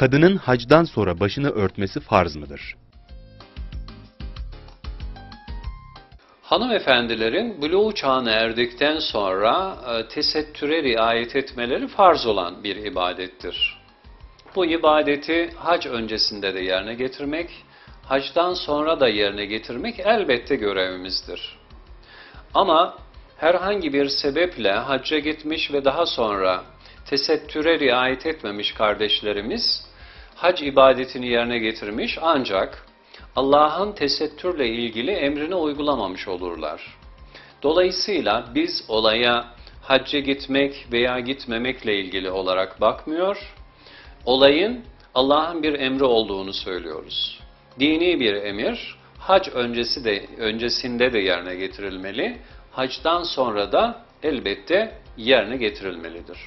kadının hacdan sonra başını örtmesi farz mıdır? Hanımefendilerin buluğ çağına erdikten sonra e, tesettüre riayet etmeleri farz olan bir ibadettir. Bu ibadeti hac öncesinde de yerine getirmek, hacdan sonra da yerine getirmek elbette görevimizdir. Ama herhangi bir sebeple hacca gitmiş ve daha sonra tesettüre riayet etmemiş kardeşlerimiz hac ibadetini yerine getirmiş ancak Allah'ın tesettürle ilgili emrini uygulamamış olurlar. Dolayısıyla biz olaya hacca gitmek veya gitmemekle ilgili olarak bakmıyor, olayın Allah'ın bir emri olduğunu söylüyoruz. Dini bir emir, hac öncesi de öncesinde de yerine getirilmeli, hacdan sonra da elbette yerine getirilmelidir.